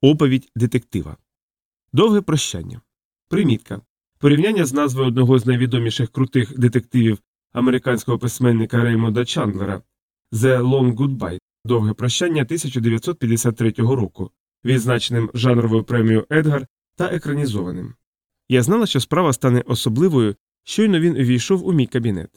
Оповідь детектива. Довге прощання. Примітка. Порівняння з назвою одного з найвідоміших крутих детективів американського письменника Реймонда Чандлера The Long Goodbye. Довге прощання 1953 року, відзначеним жанровою премією Едгар та екранізованим. Я знала, що справа стане особливою, щойно він увійшов у мій кабінет.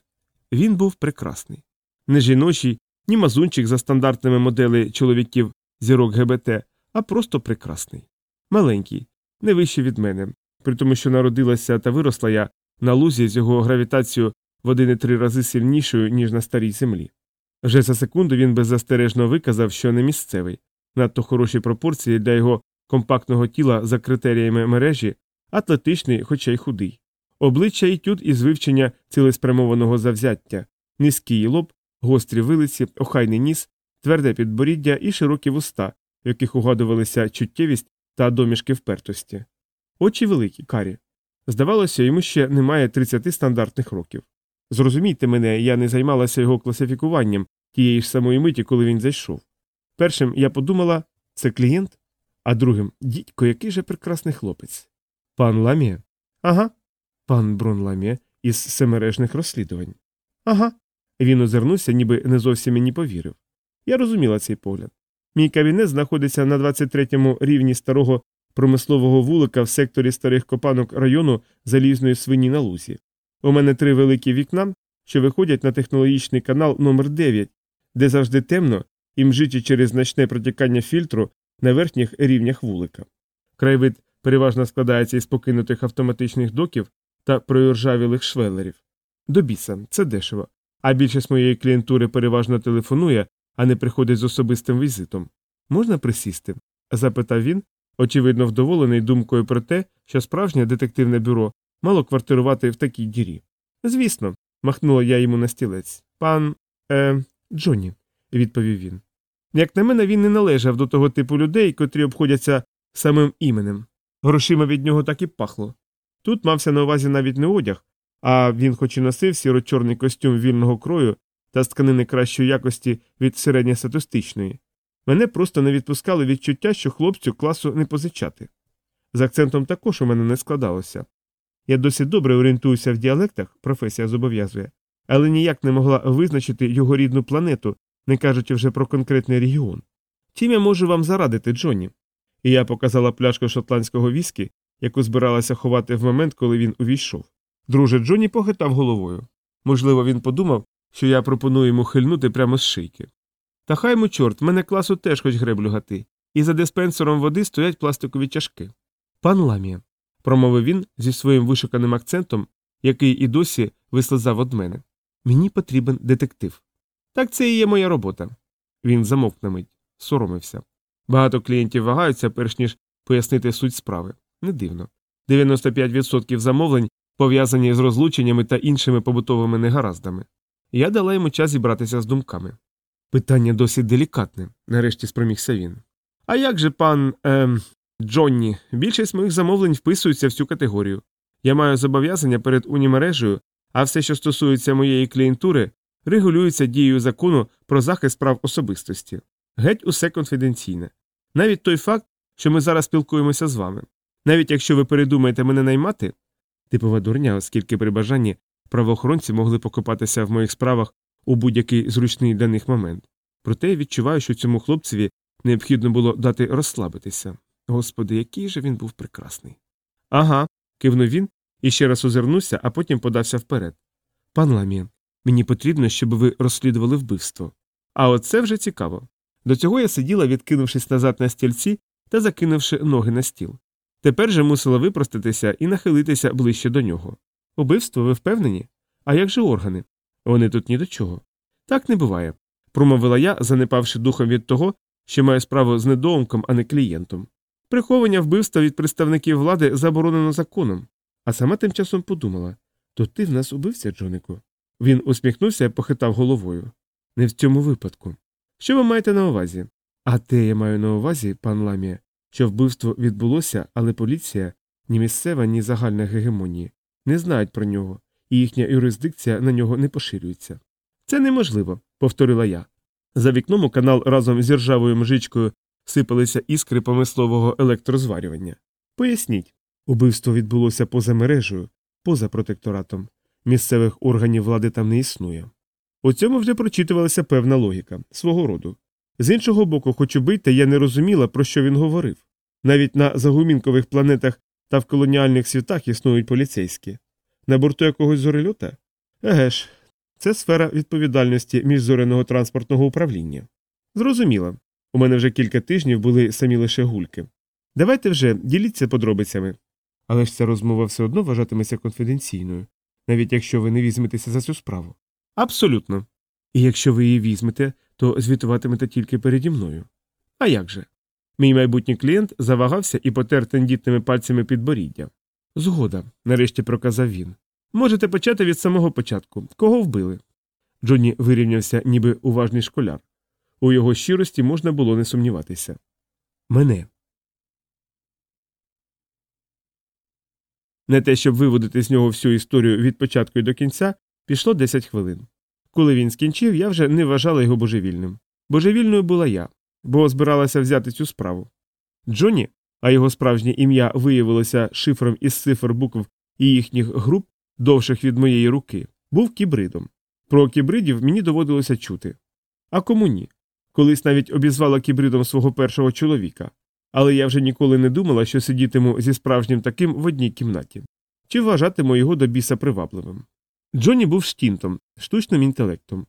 Він був прекрасний. Не жіночий, ні мазунчик за стандартними моделей чоловіків зірок ГБТ, а просто прекрасний. Маленький, не вищий від мене, при тому, що народилася та виросла я на лузі з його гравітацією в один і три рази сильнішою, ніж на старій землі. Вже за секунду він беззастережно виказав, що не місцевий, надто хороші пропорції для його компактного тіла за критеріями мережі, атлетичний, хоча й худий. Обличчя і тют із вивчення цілеспрямованого завзяття, низький лоб, гострі вилиці, охайний ніс, тверде підборіддя і широкі вуста, в яких угадувалися чуттєвість та домішки впертості. Очі великі, карі. Здавалося, йому ще немає 30 стандартних років. Зрозумійте мене, я не займалася його класифікуванням тієї ж самої миті, коли він зайшов. Першим я подумала, це клієнт, а другим дідько, який же прекрасний хлопець. Пан Ламія? Ага. Пан Брон Ламія із семережних розслідувань. Ага. Він озирнувся, ніби не зовсім мені повірив. Я розуміла цей погляд. Мій кабінет знаходиться на 23-му рівні старого промислового вулика в секторі старих копанок району залізної свині на лузі. У мене три великі вікна, що виходять на технологічний канал номер 9 де завжди темно і мжичі через значне протікання фільтру на верхніх рівнях вулика. Краєвид переважно складається із покинутих автоматичних доків та проіржавілих швелерів. До біса, це дешево. А більшість моєї клієнтури переважно телефонує, а не приходить з особистим візитом. Можна присісти? запитав він, очевидно вдоволений думкою про те, що справжнє детективне бюро мало квартирувати в такій дірі. Звісно, махнула я йому на стілець. Пан е, Джонні, відповів він. Як на мене, він не належав до того типу людей, котрі обходяться самим іменем. Грошима від нього так і пахло. Тут мався на увазі навіть не одяг, а він, хоч і носив сіро-чорний костюм вільного крою та з тканини кращої якості від середньостатистичної, мене просто не відпускало відчуття, що хлопцю класу не позичати. З акцентом також у мене не складалося. Я досить добре орієнтуюся в діалектах, професія зобов'язує, але ніяк не могла визначити його рідну планету, не кажучи вже про конкретний регіон. Тім я можу вам зарадити, Джонні. І я показала пляшку шотландського віскі, яку збиралася ховати в момент, коли він увійшов. Друже Джонні похитав головою. Можливо, він подумав, що я пропоную йому хильнути прямо з шийки. Та хай му чорт, мене класу теж хоч греблю гати, і за диспенсером води стоять пластикові чашки. Пан Ламія, промовив він зі своїм вишуканим акцентом, який і досі вислизав од мене. Мені потрібен детектив. Так це і є моя робота. Він замовк на мить, соромився. Багато клієнтів вагаються, перш ніж пояснити суть справи. Не дивно. 95% замовлень пов'язані з розлученнями та іншими побутовими негараздами. Я дала йому час зібратися з думками. Питання досить делікатне, нарешті спромігся він. А як же пан ем, Джонні, більшість моїх замовлень вписуються в цю категорію. Я маю зобов'язання перед унімережею, а все, що стосується моєї клієнтури, регулюється дією закону про захист прав особистості. Геть усе конфіденційне. Навіть той факт, що ми зараз спілкуємося з вами. Навіть якщо ви передумаєте мене наймати, типова дурня, оскільки при бажанні правоохоронці могли покопатися в моїх справах у будь-який зручний для них момент. Проте я відчуваю, що цьому хлопцеві необхідно було дати розслабитися. Господи, який же він був прекрасний. Ага, кивнув він і ще раз озирнувся, а потім подався вперед. Пан Ламі, мені потрібно, щоб ви розслідували вбивство. А оце вже цікаво. До цього я сиділа, відкинувшись назад на стільці та закинувши ноги на стіл. Тепер же мусила випроститися і нахилитися ближче до нього. Убивство, ви впевнені? А як же органи? Вони тут ні до чого. Так не буває, промовила я, занепавши духом від того, що маю справу з недоумком, а не клієнтом. Приховання вбивства від представників влади заборонено законом, а сама тим часом подумала то ти в нас убився, Джонику. Він усміхнувся і похитав головою. Не в цьому випадку. Що ви маєте на увазі? А те я маю на увазі, пан Ламія, що вбивство відбулося, але поліція, ні місцева, ні загальна гегемонії, не знають про нього, і їхня юрисдикція на нього не поширюється. Це неможливо, повторила я. За вікном у канал разом з ржавою мжичкою сипалися іскри промислового електрозварювання. Поясніть, убивство відбулося поза мережею, поза протекторатом. Місцевих органів влади там не існує. У цьому вже прочитувалася певна логіка свого роду. З іншого боку, хоч убийте, я не розуміла, про що він говорив. Навіть на загумінкових планетах та в колоніальних світах існують поліцейські. На борту якогось зорельота? Еге ж, це сфера відповідальності міжзореного транспортного управління. Зрозуміло. У мене вже кілька тижнів були самі лише гульки. Давайте вже діліться подробицями. Але ж ця розмова все одно вважатиметься конфіденційною, навіть якщо ви не візьметеся за цю справу. Абсолютно. І якщо ви її візьмете, то звітуватимете тільки переді мною. А як же? Мій майбутній клієнт завагався і потер тендітними пальцями підборіддя. Згода, нарешті проказав він. Можете почати від самого початку. Кого вбили? Джонні вирівнявся, ніби уважний школяр. У його щирості можна було не сумніватися. Мене. Не те, щоб виводити з нього всю історію від початку і до кінця, пішло 10 хвилин. Коли він скінчив, я вже не вважала його божевільним. Божевільною була я, бо збиралася взяти цю справу. Джонні, а його справжнє ім'я виявилося шифром із цифр букв і їхніх груп, довших від моєї руки, був кібридом. Про кібридів мені доводилося чути. А кому ні? Колись навіть обізвала кібридом свого першого чоловіка, але я вже ніколи не думала, що сидітиму зі справжнім таким в одній кімнаті, чи вважатиму його до біса привабливим. Джонні був штінтом, штучним інтелектом.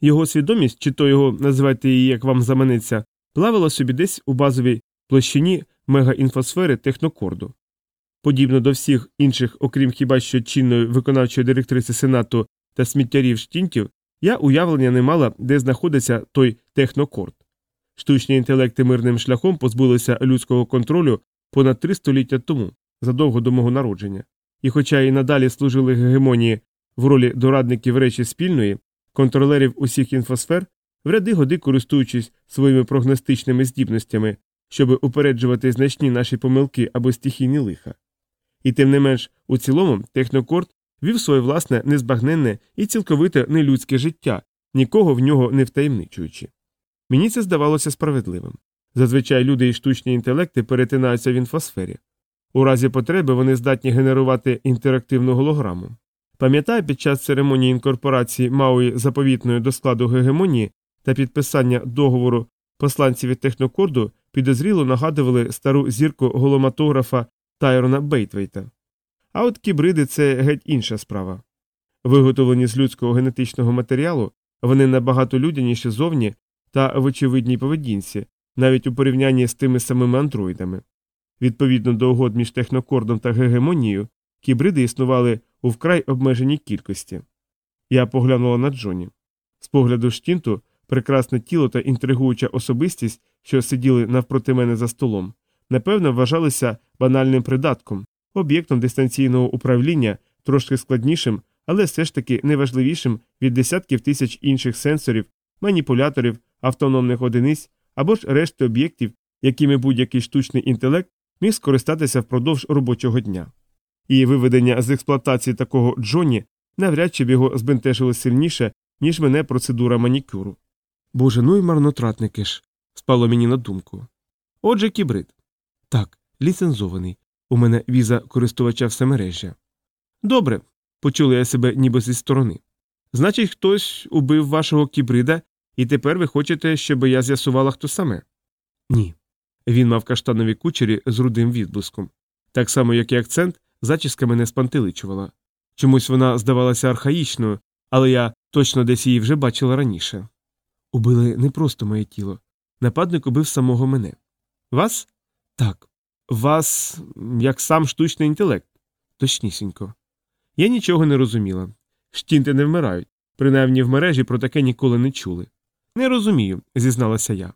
Його свідомість, чи то його називайте її, як вам заманеться, плавала собі десь у базовій площині мегаінфосфери технокорду. Подібно до всіх інших, окрім хіба що чинної виконавчої директриси Сенату та сміттярів штінтів, я уявлення не мала, де знаходиться той технокорд. Штучні інтелекти мирним шляхом позбулися людського контролю понад три століття тому, задовго до мого народження, і, хоча і надалі служили гегемонії в ролі дорадників речі спільної, контролерів усіх інфосфер, в ряди годи користуючись своїми прогностичними здібностями, щоб упереджувати значні наші помилки або стихійні лиха. І тим не менш, у цілому, технокорд вів своє власне незбагненне і цілковите нелюдське життя, нікого в нього не втаємничуючи. Мені це здавалося справедливим. Зазвичай люди і штучні інтелекти перетинаються в інфосфері. У разі потреби вони здатні генерувати інтерактивну голограму. Пам'ятаю, під час церемонії інкорпорації Мауї заповітної до складу гегемонії та підписання договору посланці від технокорду підозріло нагадували стару зірку голоматографа Тайрона Бейтвейта. А от кібриди це геть інша справа. Виготовлені з людського генетичного матеріалу, вони набагато людяніші зовні та в очевидній поведінці, навіть у порівнянні з тими самими андроїдами. Відповідно до угод між технокордом та гегемонією, кібриди існували у вкрай обмеженій кількості. Я поглянула на Джоні. З погляду штінту, прекрасне тіло та інтригуюча особистість, що сиділи навпроти мене за столом, напевно, вважалися банальним придатком, об'єктом дистанційного управління, трошки складнішим, але все ж таки неважливішим від десятків тисяч інших сенсорів, маніпуляторів, автономних одиниць або ж решти об'єктів, якими будь-який штучний інтелект міг скористатися впродовж робочого дня. І виведення з експлуатації такого Джонні навряд чи б його збентежило сильніше, ніж мене процедура манікюру. Боже, ну і марнотратники ж, спало мені на думку. Отже, кібрид. Так, ліцензований. У мене віза користувача всемережжя. Добре, почула я себе ніби зі сторони. Значить, хтось убив вашого кібрида, і тепер ви хочете, щоб я з'ясувала, хто саме? Ні. Він мав каштанові кучері з рудим відблиском. Так само, як і акцент, зачіска мене спантеличувала. Чомусь вона здавалася архаїчною, але я точно десь її вже бачила раніше. Убили не просто моє тіло. Нападник убив самого мене. Вас? Так. Вас, як сам штучний інтелект. Точнісінько. Я нічого не розуміла. Штінти не вмирають, принаймні в мережі про таке ніколи не чули. Не розумію, зізналася я.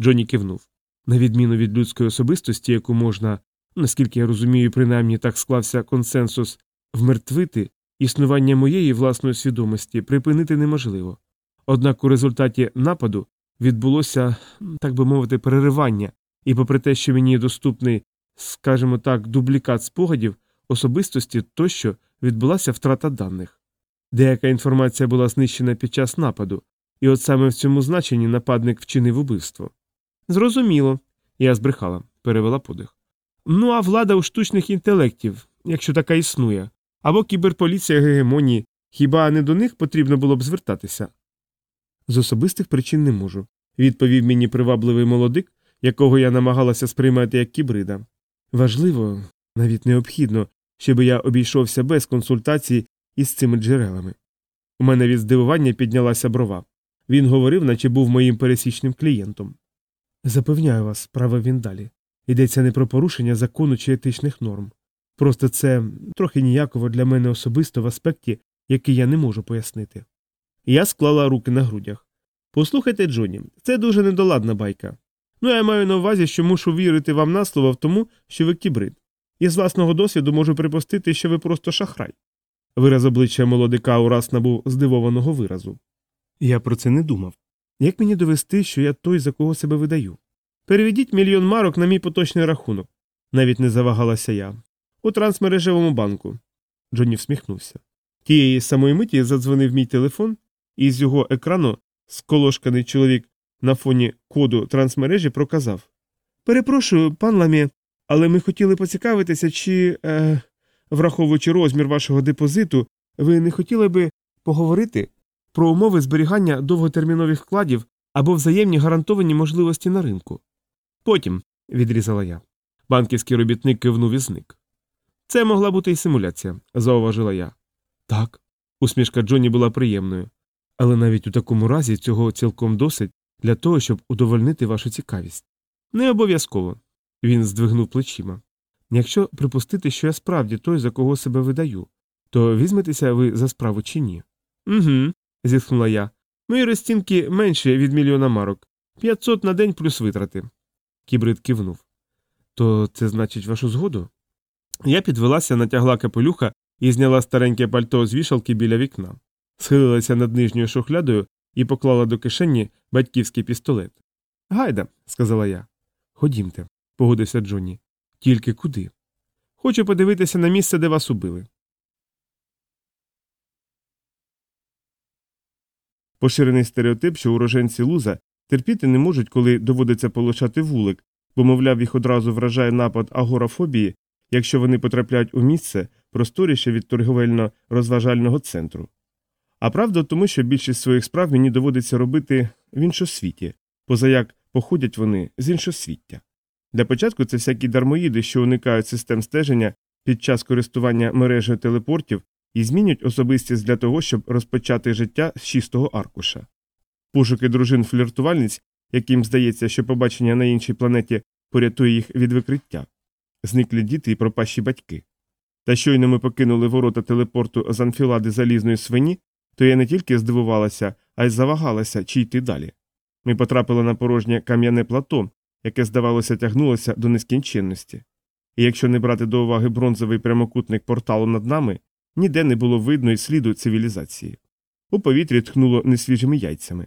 Джонні кивнув. На відміну від людської особистості, яку можна, наскільки я розумію, принаймні так склався консенсус, вмертвити, існування моєї власної свідомості припинити неможливо. Однак у результаті нападу відбулося, так би мовити, переривання, і, попри те, що мені доступний, скажімо так, дублікат спогадів, особистості тощо відбулася втрата даних. Деяка інформація була знищена під час нападу, і от саме в цьому значенні нападник вчинив убивство. Зрозуміло. Я збрехала, перевела подих. Ну, а влада у штучних інтелектів, якщо така існує, або кіберполіція гегемонії, хіба не до них потрібно було б звертатися? З особистих причин не можу, відповів мені привабливий молодик, якого я намагалася сприймати як кібрида. Важливо, навіть необхідно, щоб я обійшовся без консультацій із цими джерелами. У мене від здивування піднялася брова. Він говорив, наче був моїм пересічним клієнтом. Запевняю вас, правив він далі. Йдеться не про порушення закону чи етичних норм. Просто це трохи ніяково для мене особисто в аспекті, який я не можу пояснити. Я склала руки на грудях. Послухайте, Джоні, це дуже недоладна байка. Ну, я маю на увазі, що мушу вірити вам на слово в тому, що ви кібрид. І з власного досвіду можу припустити, що ви просто шахрай. Вираз обличчя молодика ураз набув здивованого виразу. Я про це не думав. Як мені довести, що я той, за кого себе видаю? Переведіть мільйон марок на мій поточний рахунок. Навіть не завагалася я. У трансмережевому банку. Джонні всміхнувся. Тієї самої миті задзвонив мій телефон, і з його екрану сколошканий чоловік на фоні коду трансмережі проказав Перепрошую, пан Ламі, але ми хотіли поцікавитися, чи, е, враховуючи розмір вашого депозиту, ви не хотіли би поговорити про умови зберігання довготермінових вкладів або взаємні гарантовані можливості на ринку. Потім, відрізала я. Банківський робітник кивнув і зник. Це могла бути і симуляція, зауважила я. Так. Усмішка Джонні була приємною. Але навіть у такому разі цього цілком досить для того, щоб удовольнити вашу цікавість. Не обов'язково. Він здвигнув плечима. Якщо припустити, що я справді той, за кого себе видаю, то візьметеся ви за справу чи ні? Угу, зітхнула я. Мої розцінки менші від мільйона марок. 500 на день плюс витрати. Кібрид кивнув. То це значить вашу згоду? Я підвелася, натягла капелюха і зняла стареньке пальто з вішалки біля вікна, схилилася над нижньою шухлядою і поклала до кишені батьківський пістолет. Гайда, сказала я. Ходімте, погодився Джонні. Тільки куди? Хочу подивитися на місце, де вас убили. Поширений стереотип, що уроженці луза терпіти не можуть, коли доводиться получати вулик, бо, мовляв, їх одразу вражає напад агорафобії, якщо вони потрапляють у місце просторіше від торговельно-розважального центру. А правда тому, що більшість своїх справ мені доводиться робити в іншосвіті, позаяк походять вони з іншосвіття. Для початку це всякі дармоїди, що уникають систем стеження під час користування мережею телепортів і змінюють особистість для того, щоб розпочати життя з чистого аркуша. Пошуки дружин фліртувальниць, яким здається, що побачення на іншій планеті порятує їх від викриття, зниклі діти і пропащі батьки. Та щойно ми покинули ворота телепорту з анфілади залізної свині, то я не тільки здивувалася, а й завагалася, чи йти далі. Ми потрапили на порожнє кам'яне плато, яке, здавалося, тягнулося до нескінченності. І якщо не брати до уваги бронзовий прямокутник порталу над нами, ніде не було видно і сліду цивілізації. У повітрі тхнуло несвіжими яйцями.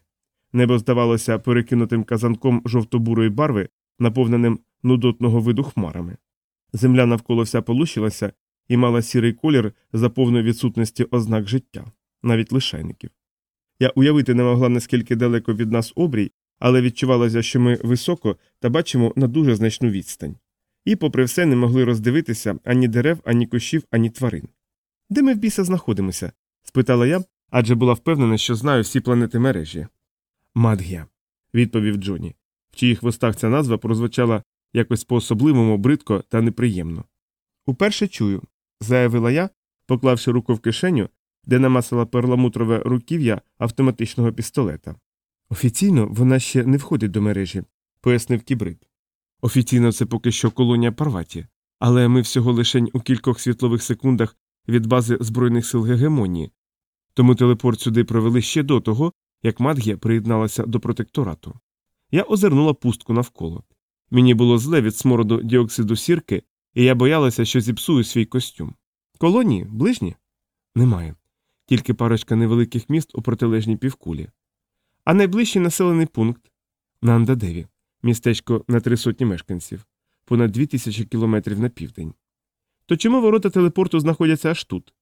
Небо здавалося перекинутим казанком жовто-бурої барви, наповненим нудотного виду хмарами. Земля навколо вся полущилася і мала сірий колір за повної відсутності ознак життя, навіть лишайників. Я уявити не могла, наскільки далеко від нас обрій, але відчувалося, що ми високо та бачимо на дуже значну відстань. І, попри все, не могли роздивитися ані дерев, ані кущів, ані тварин. Де ми в біса знаходимося? спитала я, адже була впевнена, що знаю всі планети мережі. Мадгія, відповів Джоні, в чиїх вустах ця назва прозвучала якось по особливому бридко та неприємно. Уперше чую, заявила я, поклавши руку в кишеню, де намасила перламутрове руків'я автоматичного пістолета. Офіційно вона ще не входить до мережі, пояснив кібрид. Офіційно це поки що колонія Парваті, але ми всього лишень у кількох світлових секундах від бази Збройних сил Гегемонії, тому телепорт сюди провели ще до того, як Мадгія приєдналася до протекторату. Я озирнула пустку навколо. Мені було зле від смороду діоксиду сірки, і я боялася, що зіпсую свій костюм. Колонії, ближні? Немає. Тільки парочка невеликих міст у протилежній півкулі. А найближчий населений пункт на Андадеві, містечко на три сотні мешканців, понад дві тисячі кілометрів на південь. То чому ворота телепорту знаходяться аж тут?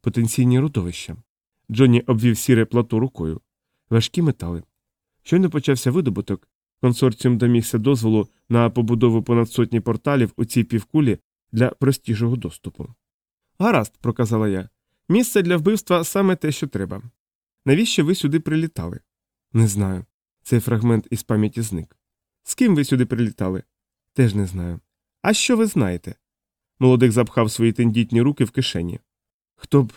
Потенційні родовища. Джонні обвів сіре плато рукою. Важкі метали. Щойно почався видобуток, Консорціум домігся дозволу на побудову понад сотні порталів у цій півкулі для простішого доступу. Гаразд, проказала я. Місце для вбивства саме те, що треба. Навіщо ви сюди прилітали? Не знаю. Цей фрагмент із пам'яті зник. З ким ви сюди прилітали? Теж не знаю. А що ви знаєте? Молодик запхав свої тендітні руки в кишені. Хто б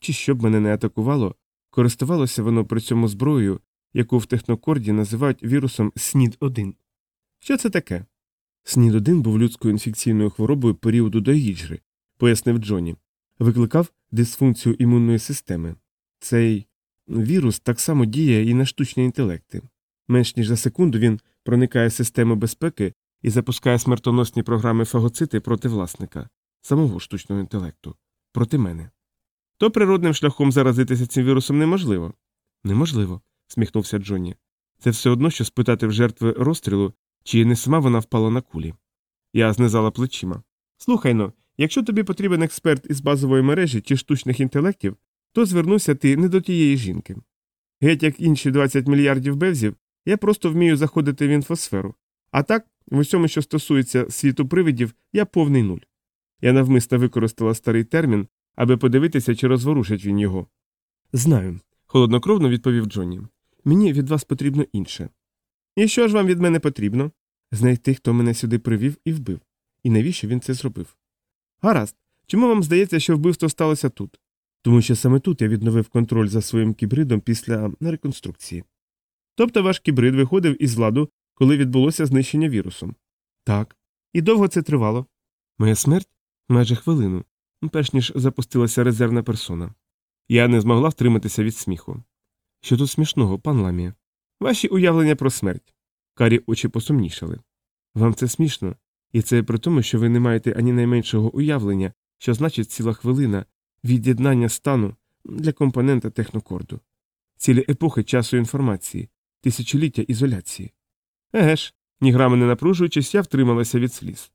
чи що б мене не атакувало, користувалося воно при цьому зброєю, яку в технокорді називають вірусом снід 1 Що це таке? снід 1 був людською інфекційною хворобою періоду до гіджри, пояснив Джоні. Викликав дисфункцію імунної системи. Цей вірус так само діє і на штучні інтелекти. Менш ніж за секунду він проникає в систему безпеки і запускає смертоносні програми фагоцити проти власника, самого штучного інтелекту, проти мене. То природним шляхом заразитися цим вірусом неможливо. Неможливо, сміхнувся Джонні. Це все одно, що спитати в жертви розстрілу, чи не сама вона впала на кулі. Я знизала плечима. Слухай но, якщо тобі потрібен експерт із базової мережі чи штучних інтелектів, то звернуся ти не до тієї жінки. Геть як інші 20 мільярдів бевзів, я просто вмію заходити в інфосферу. А так, в усьому, що стосується світу привидів, я повний нуль. Я навмисно використала старий термін, аби подивитися, чи розворушить він його. Знаю, холоднокровно відповів Джонні. Мені від вас потрібно інше. І що ж вам від мене потрібно? Знайти, хто мене сюди привів і вбив. І навіщо він це зробив? Гаразд, чому вам здається, що вбивство сталося тут? Тому що саме тут я відновив контроль за своїм кібридом після реконструкції. Тобто ваш кібрид виходив із ладу, коли відбулося знищення вірусом. Так. І довго це тривало? Моя смерть майже хвилину, перш ніж запустилася резервна персона. Я не змогла втриматися від сміху. Що тут смішного, пан Ламія? Ваші уявлення про смерть. Карі очі посумнішали. Вам це смішно, і це при тому, що ви не маєте ані найменшого уявлення, що значить ціла хвилина від'єднання стану для компонента технокорду, цілі епохи часу інформації, тисячоліття ізоляції. Еге ж, ні грами не напружуючись, я втрималася від сліз.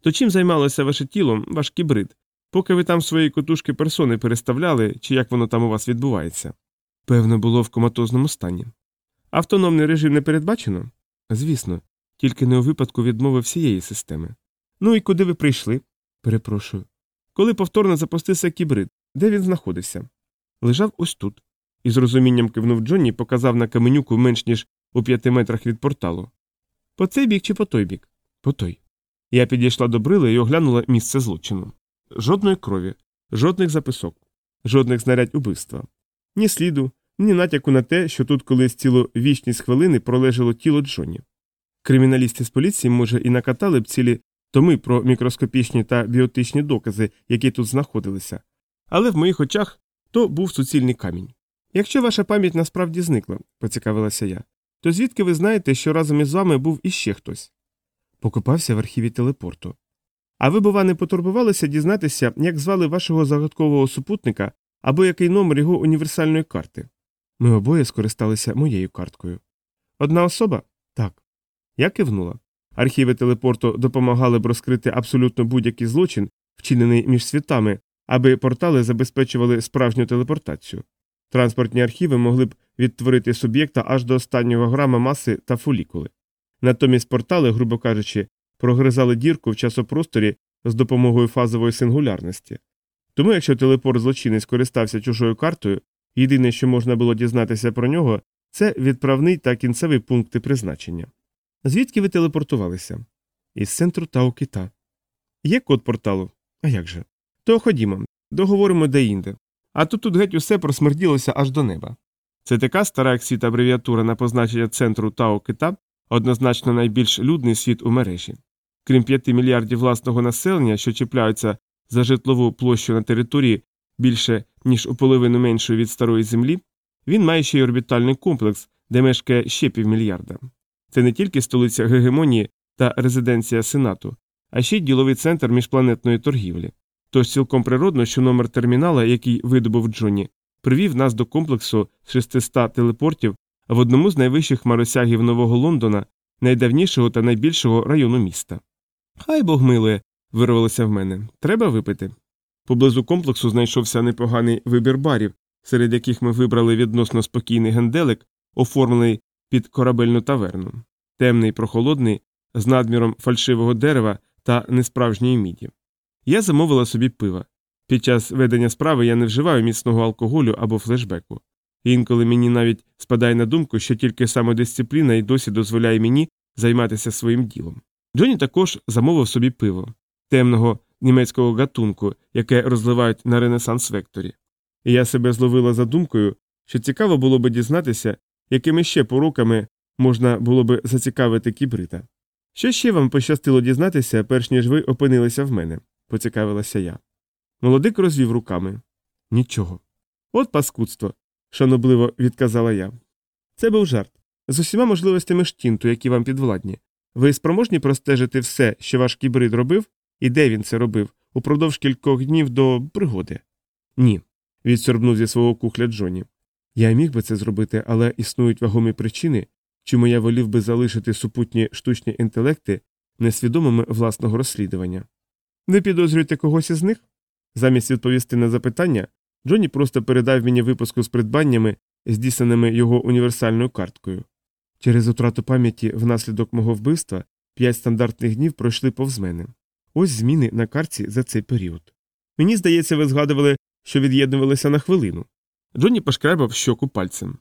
То чим займалося ваше тіло, ваш кібрид, поки ви там свої котушки персони переставляли, чи як воно там у вас відбувається? Певно, було в коматозному стані. Автономний режим не передбачено? Звісно, тільки не у випадку відмови всієї системи. Ну і куди ви прийшли? Перепрошую. Коли повторно запустився кібрид, де він знаходився? Лежав ось тут. І з розумінням кивнув Джонні, показав на каменюку менш ніж у п'яти метрах від порталу. По цей бік чи по той бік? По той. Я підійшла до брили і оглянула місце злочину. Жодної крові, жодних записок, жодних знарядь убивства, ні сліду, ні натяку на те, що тут колись цілу вічність хвилини пролежало тіло Джонні. Криміналісти з поліції, може, і накатали б цілі томи про мікроскопічні та біотичні докази, які тут знаходилися, але в моїх очах то був суцільний камінь. Якщо ваша пам'ять насправді зникла, поцікавилася я, то звідки ви знаєте, що разом із вами був іще хтось? Покопався в архіві телепорту. А ви, бува, не потурбувалися дізнатися, як звали вашого загадкового супутника або який номер його універсальної карти? Ми обоє скористалися моєю карткою. Одна особа? Так. Я кивнула. Архіви телепорту допомагали б розкрити абсолютно будь-який злочин, вчинений між світами, аби портали забезпечували справжню телепортацію. Транспортні архіви могли б відтворити суб'єкта аж до останнього грама маси та фолікули. Натомість портали, грубо кажучи, прогризали дірку в часопросторі з допомогою фазової сингулярності. Тому, якщо телепорт злочинець користався чужою картою, єдине, що можна було дізнатися про нього, це відправний та кінцевий пункти призначення. Звідки ви телепортувалися? Із центру Тау-Кита. Є код порталу? А як же? То ходімо, договоримо де-інде. А тут тут геть усе просмерділося аж до неба. Це така стара як світ абревіатура на позначення центру Тао-Кита, однозначно найбільш людний світ у мережі. Крім п'яти мільярдів власного населення, що чіпляються за житлову площу на території більше, ніж у половину меншої від старої землі, він має ще й орбітальний комплекс, де мешкає ще півмільярда. Це не тільки столиця гегемонії та резиденція Сенату, а ще й діловий центр міжпланетної торгівлі. Тож цілком природно, що номер термінала, який видобув Джонні, привів нас до комплексу 600 телепортів в одному з найвищих маросягів Нового Лондона, найдавнішого та найбільшого району міста. Хай Бог милує, вирвалося в мене. Треба випити. Поблизу комплексу знайшовся непоганий вибір барів, серед яких ми вибрали відносно спокійний генделик, оформлений під корабельну таверну. темний, прохолодний, з надміром фальшивого дерева та несправжньої міді. Я замовила собі пива. Під час ведення справи я не вживаю міцного алкоголю або флешбеку. Інколи мені навіть спадає на думку, що тільки самодисципліна і досі дозволяє мені займатися своїм ділом. Джоні також замовив собі пиво темного німецького гатунку, яке розливають на Ренесанс Векторі. І я себе зловила за думкою, що цікаво було би дізнатися, якими ще поруками можна було би зацікавити кібрита. Що ще вам пощастило дізнатися, перш ніж ви опинилися в мене? поцікавилася я. Молодик розвів руками. Нічого. От паскудство, шанобливо відказала я. Це був жарт. З усіма можливостями штінту, які вам підвладні. Ви спроможні простежити все, що ваш кібрид робив, і де він це робив, упродовж кількох днів до пригоди? Ні, відсорбнув зі свого кухля Джоні. Я міг би це зробити, але існують вагомі причини, чому я волів би залишити супутні штучні інтелекти несвідомими власного розслідування. Ви підозрюєте когось із них? Замість відповісти на запитання, Джонні просто передав мені випуску з придбаннями, здійсненими його універсальною карткою. Через утрату пам'яті внаслідок мого вбивства п'ять стандартних днів пройшли повз мене. Ось зміни на картці за цей період. Мені здається, ви згадували, що від'єднувалися на хвилину. Джонні пошкребав щоку пальцем.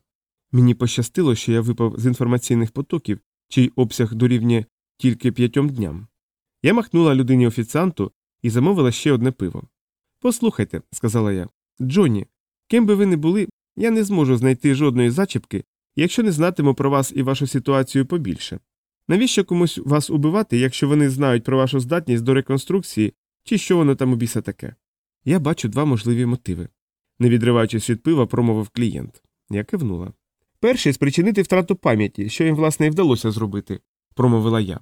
Мені пощастило, що я випав з інформаційних потоків, чий обсяг дорівнює тільки п'ятьом дням. Я махнула людині офіціанту і замовила ще одне пиво. Послухайте, сказала я, Джонні, ким би ви не були, я не зможу знайти жодної зачіпки, якщо не знатиму про вас і вашу ситуацію побільше. Навіщо комусь вас убивати, якщо вони знають про вашу здатність до реконструкції чи що воно там у біса таке? Я бачу два можливі мотиви. Не відриваючись від пива, промовив клієнт. Я кивнула. Перший спричинити втрату пам'яті, що їм, власне, і вдалося зробити, промовила я.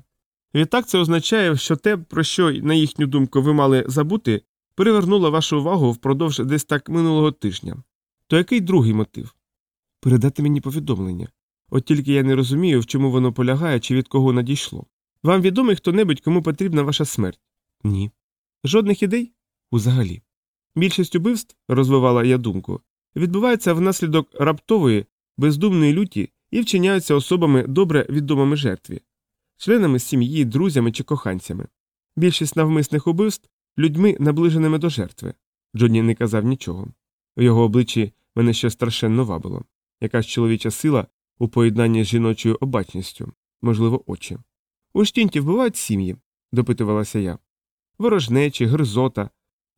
Відтак це означає, що те, про що, на їхню думку, ви мали забути, привернуло вашу увагу впродовж десь так минулого тижня. То який другий мотив? Передати мені повідомлення. От тільки я не розумію, в чому воно полягає чи від кого надійшло. Вам відомий хто небудь, кому потрібна ваша смерть? Ні. Жодних ідей? Узагалі. Більшість убивств, розвивала я думку, відбувається внаслідок раптової, бездумної люті і вчиняються особами добре відомими жертві, членами сім'ї, друзями чи коханцями. Більшість навмисних убивств людьми, наближеними до жертви. Джонні не казав нічого. В його обличчі мене ще страшенно вабило якась чоловіча сила у поєднанні з жіночою обачністю, можливо, очі. У штінті вбивають сім'ї, допитувалася я. Ворожнечі, гризота,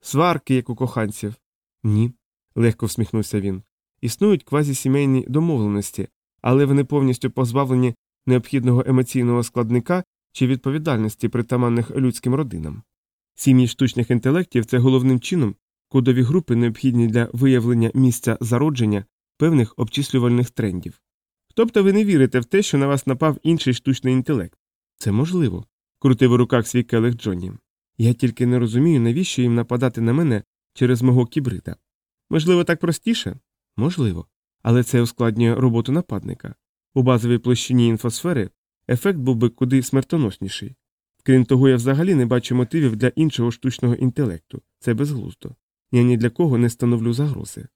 сварки, як у коханців. Ні, легко всміхнувся він. Існують квазісімейні домовленості, але вони повністю позбавлені необхідного емоційного складника чи відповідальності притаманних людським родинам. Сім'ї штучних інтелектів це головним чином кодові групи необхідні для виявлення місця зародження певних обчислювальних трендів. Тобто ви не вірите в те, що на вас напав інший штучний інтелект. Це можливо, крутив у руках свій келих Джонні. Я тільки не розумію, навіщо їм нападати на мене через мого кібрита. Можливо, так простіше? Можливо. Але це ускладнює роботу нападника. У базовій площині інфосфери ефект був би куди смертоносніший. Крім того, я взагалі не бачу мотивів для іншого штучного інтелекту це безглуздо. Я ні для кого не становлю загрози.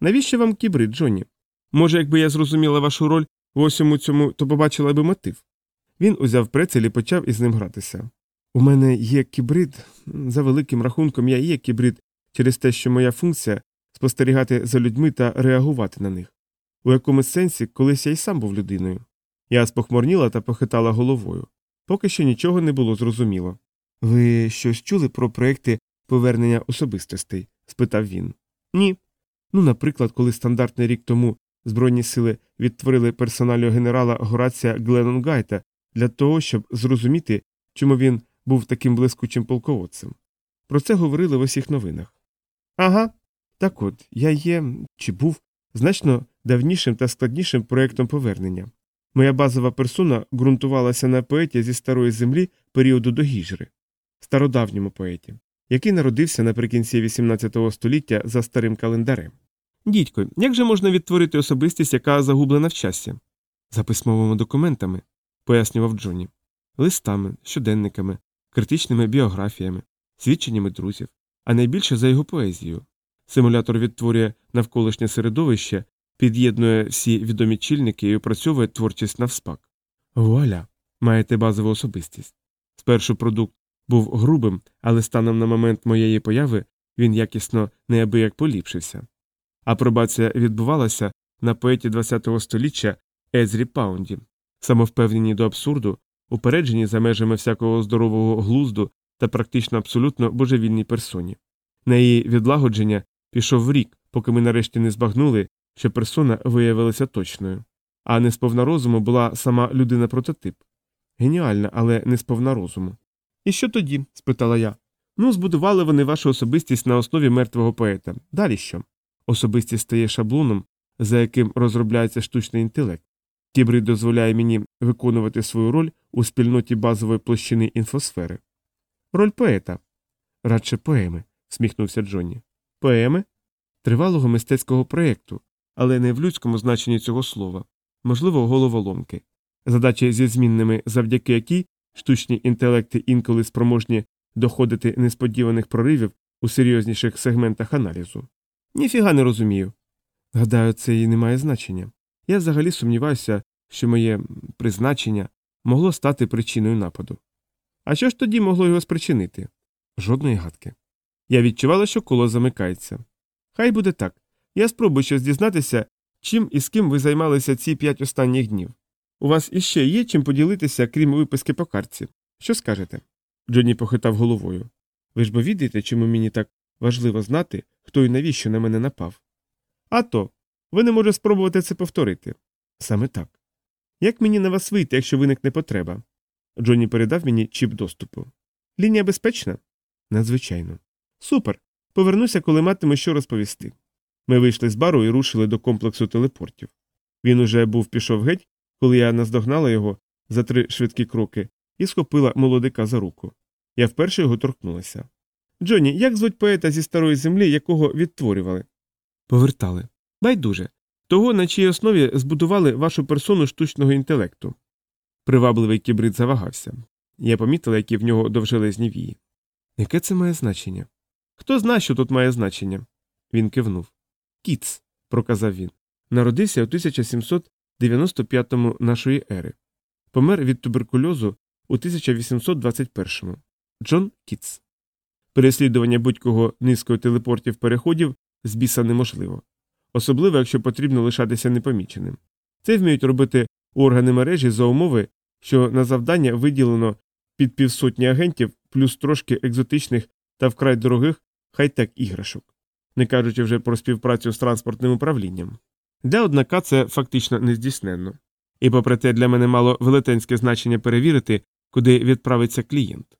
Навіщо вам кібрид, Джонні? Може, якби я зрозуміла вашу роль в усьому цьому, то побачила би мотив. Він узяв прецель і почав із ним гратися. У мене є кібрид, за великим рахунком, я є кібрид через те, що моя функція спостерігати за людьми та реагувати на них. У якомусь сенсі колись я й сам був людиною. Я спохмурніла та похитала головою. Поки що нічого не було зрозуміло. Ви щось чули про проекти повернення особистостей? спитав він. Ні. Ну, наприклад, коли стандартний рік тому Збройні сили відтворили персоналію генерала Горація Гленонгайта для того, щоб зрозуміти, чому він був таким блискучим полководцем. Про це говорили в усіх новинах. Ага, так от я є чи був значно давнішим та складнішим проєктом повернення. Моя базова персона ґрунтувалася на поеті зі старої землі періоду до гіжри, стародавньому поеті, який народився наприкінці XVIII століття за старим календарем. Дідько, як же можна відтворити особистість, яка загублена в часі? За письмовими документами, пояснював Джонні, листами, щоденниками, критичними біографіями, свідченнями друзів, а найбільше за його поезією. Симулятор відтворює навколишнє середовище, під'єднує всі відомі чільники і опрацьовує творчість навспак. Вуаля. Маєте базову особистість. Спершу продукт був грубим, але станом на момент моєї появи він якісно неабияк поліпшився. Апробація відбувалася на поеті ХХ століття Езрі Паунді, самовпевнені до абсурду, упереджені за межами всякого здорового глузду та практично абсолютно божевільній персоні. На її відлагодження пішов рік, поки ми нарешті не збагнули, що персона виявилася точною, а не сповна розуму була сама людина прототип. Геніальна, але не сповна розуму. І що тоді? спитала я. Ну, збудували вони вашу особистість на основі мертвого поета. Далі що? Особистість стає шаблоном, за яким розробляється штучний інтелект. Кібрид дозволяє мені виконувати свою роль у спільноті базової площини інфосфери. Роль поета. Радше поеми, сміхнувся Джонні. Поеми? Тривалого мистецького проєкту, але не в людському значенні цього слова, можливо, головоломки, задачі зі змінними, завдяки якій штучні інтелекти інколи спроможні доходити несподіваних проривів у серйозніших сегментах аналізу. Ніфіга не розумію. Гадаю, це і не має значення. Я взагалі сумніваюся, що моє призначення могло стати причиною нападу. А що ж тоді могло його спричинити? Жодної гадки. Я відчувала, що коло замикається. Хай буде так. Я спробую щось дізнатися, чим і з ким ви займалися ці п'ять останніх днів. У вас іще є чим поділитися, крім виписки по картці. Що скажете? Джонні похитав головою. Ви ж бо відаєте, чому мені так важливо знати, хто і навіщо на мене напав. А то, ви не можете спробувати це повторити. Саме так. Як мені на вас вийти, якщо виникне потреба? Джонні передав мені чіп доступу. Лінія безпечна? Надзвичайно. Супер. Повернуся, коли матиму що розповісти. Ми вийшли з бару і рушили до комплексу телепортів. Він уже був пішов геть, коли я наздогнала його за три швидкі кроки і схопила молодика за руку. Я вперше його торкнулася. Джонні, як звуть поета зі старої землі, якого відтворювали? Повертали. Байдуже. Того, на чиїй основі збудували вашу персону штучного інтелекту. Привабливий кібрид завагався. Я помітила, які в нього довжелезні вії. Яке це має значення? Хто знає, що тут має значення? Він кивнув. Кіц, проказав він. Народився у 1795-му нашої ери. Помер від туберкульозу у 1821-му. Джон Кіц. Переслідування будь-кого низкою телепортів переходів з біса неможливо, особливо якщо потрібно лишатися непоміченим. Це вміють робити органи мережі за умови, що на завдання виділено під півсотні агентів плюс трошки екзотичних та вкрай дорогих хай-тек іграшок, не кажучи вже про співпрацю з транспортним управлінням. Для однака це фактично нездійсненно. І попри те для мене мало велетенське значення перевірити, куди відправиться клієнт.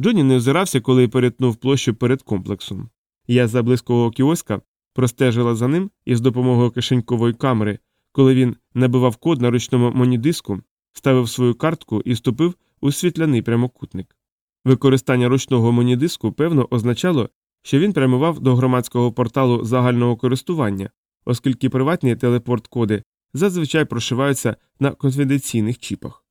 Джонні не озирався, коли перетнув площу перед комплексом. Я за близького кіоска простежила за ним і з допомогою кишенькової камери, коли він набивав код на ручному монідиску, ставив свою картку і вступив у світляний прямокутник. Використання ручного монідиску, певно, означало, що він прямував до громадського порталу загального користування, оскільки приватні телепорт-коди зазвичай прошиваються на конфіденційних чіпах.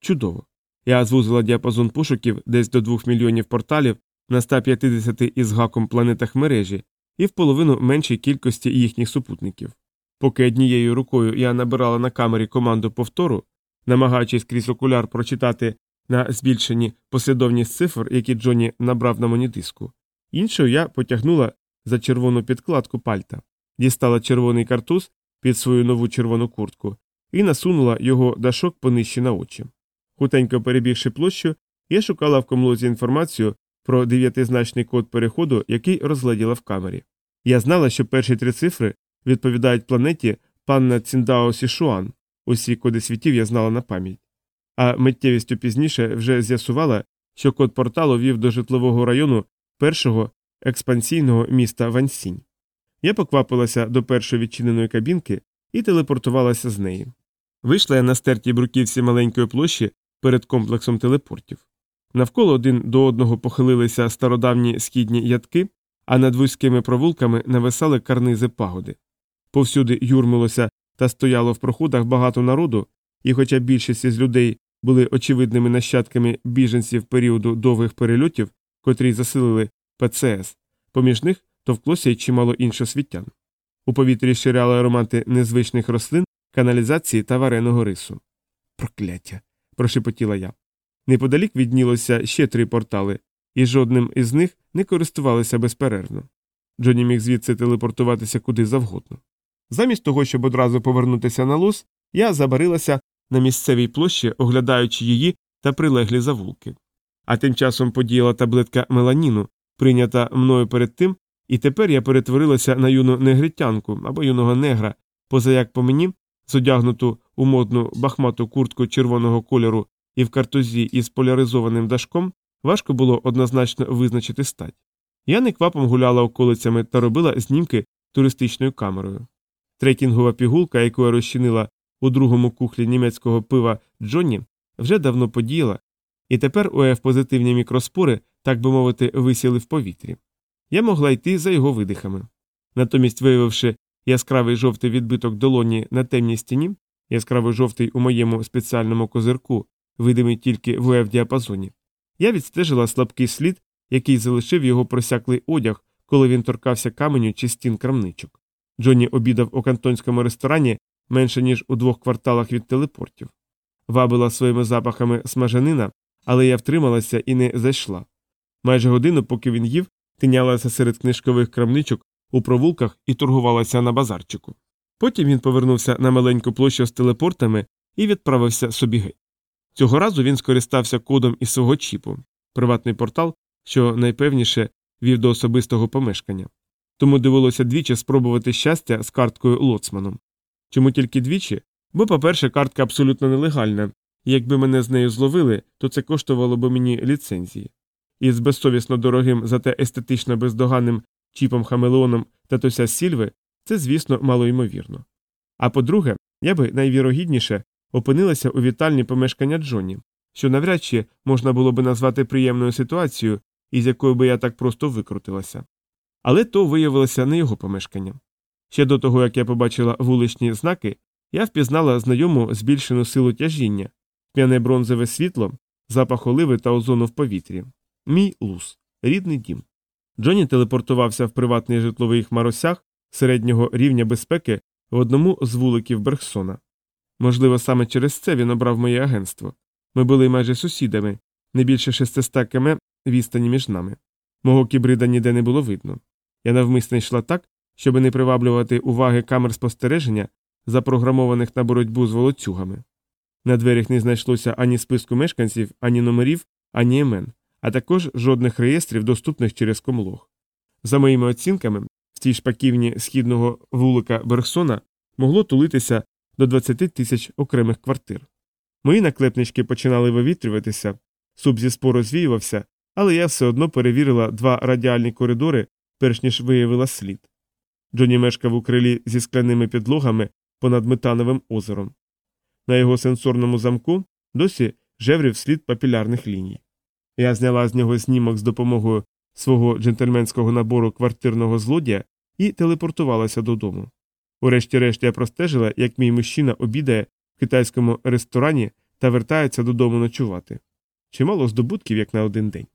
Чудово. Я звузила діапазон пошуків десь до 2 мільйонів порталів на 150 із гаком планетах мережі і в половину меншій кількості їхніх супутників. Поки однією рукою я набирала на камері команду повтору, намагаючись крізь окуляр прочитати на збільшенні послідовність цифр, які Джонні набрав на монідиску, іншою я потягнула за червону підкладку пальта, дістала червоний картуз під свою нову червону куртку і насунула його дашок понижче на очі. Хутенько перебігши площу, я шукала в комлозі інформацію про дев'ятизначний код переходу, який розгледіла в камері. Я знала, що перші три цифри відповідають планеті панна Ціндао Сішуан, усі коди світів я знала на пам'ять. А миттєвістю пізніше вже з'ясувала, що код порталу вів до житлового району першого експансійного міста Вансінь. Я поквапилася до першої відчиненої кабінки і телепортувалася з неї. Вийшла я на стертій бруківці маленької площі перед комплексом телепортів. Навколо один до одного похилилися стародавні східні ядки, а над вузькими провулками нависали карнизи пагоди. Повсюди юрмилося та стояло в проходах багато народу, і хоча більшість із людей були очевидними нащадками біженців періоду довгих перельотів, котрі засилили ПЦС, поміж них товклося й чимало іншосвітян. У повітрі ширяли аромати незвичних рослин, каналізації та вареного рису. Прокляття прошепотіла я. Неподалік віднілося ще три портали, і жодним із них не користувалися безперервно. Джонні міг звідси телепортуватися куди завгодно. Замість того, щоб одразу повернутися на лус, я забарилася на місцевій площі, оглядаючи її та прилеглі завулки. А тим часом подіяла таблетка меланіну, прийнята мною перед тим, і тепер я перетворилася на юну негритянку або юного негра, поза як по мені, зодягнуту у модну бахмату куртку червоного кольору і в картузі із поляризованим дашком, важко було однозначно визначити стать. Я неквапом гуляла околицями та робила знімки туристичною камерою. Трекінгова пігулка, яку я розчинила у другому кухлі німецького пива Джонні, вже давно подіяла, і тепер ОФ-позитивні мікроспори, так би мовити, висіли в повітрі. Я могла йти за його видихами. Натомість, виявивши яскравий жовтий відбиток долоні на темній стіні, яскравий жовтий у моєму спеціальному козирку, видимий тільки в ОФ-діапазоні, я відстежила слабкий слід, який залишив його просяклий одяг, коли він торкався каменю чи стін крамничок. Джонні обідав у кантонському ресторані менше ніж у двох кварталах від телепортів. Вабила своїми запахами смажанина, але я втрималася і не зайшла. Майже годину, поки він їв, тинялася серед книжкових крамничок у провулках і торгувалася на базарчику. Потім він повернувся на маленьку площу з телепортами і відправився собі геть. Цього разу він скористався кодом із свого чіпу, приватний портал, що найпевніше вів до особистого помешкання. Тому довелося двічі спробувати щастя з карткою лоцманом. Чому тільки двічі? Бо, по-перше, картка абсолютно нелегальна, і якби мене з нею зловили, то це коштувало б мені ліцензії. І з безсовісно дорогим, зате естетично бездоганним чіпом хамелеоном татуся Сільви це, звісно, малоймовірно. А по-друге, я би найвірогідніше опинилася у вітальні помешкання Джонні, що навряд чи можна було би назвати приємною ситуацією, із якою би я так просто викрутилася. Але то виявилося не його помешкання. Ще до того, як я побачила вуличні знаки, я впізнала знайому збільшену силу тяжіння, п'яне бронзове світло, запах оливи та озону в повітрі. Мій лус, рідний дім. Джонні телепортувався в приватний житловий хмаросяг середнього рівня безпеки в одному з вуликів Бергсона. Можливо, саме через це він обрав моє агентство. Ми були майже сусідами, не більше 600 км відстані між нами. Мого кібрида ніде не було видно. Я навмисно йшла так, щоб не приваблювати уваги камер спостереження, запрограмованих на боротьбу з волоцюгами. На дверях не знайшлося ані списку мешканців, ані номерів, ані імен, а також жодних реєстрів, доступних через комлог. За моїми оцінками, в цій шпаківні східного вулика Бергсона могло тулитися до 20 тисяч окремих квартир. Мої наклепнички починали вивітрюватися, суп зі спору звіювався, але я все одно перевірила два радіальні коридори, перш ніж виявила слід. Джоні мешкав у крилі зі скляними підлогами понад метановим озером. На його сенсорному замку досі жеврів слід папілярних ліній. Я зняла з нього знімок з допомогою свого джентльменського набору квартирного злодія і телепортувалася додому. Урешті-решт я простежила, як мій мужчина обідає в китайському ресторані та вертається додому ночувати. Чимало здобутків, як на один день.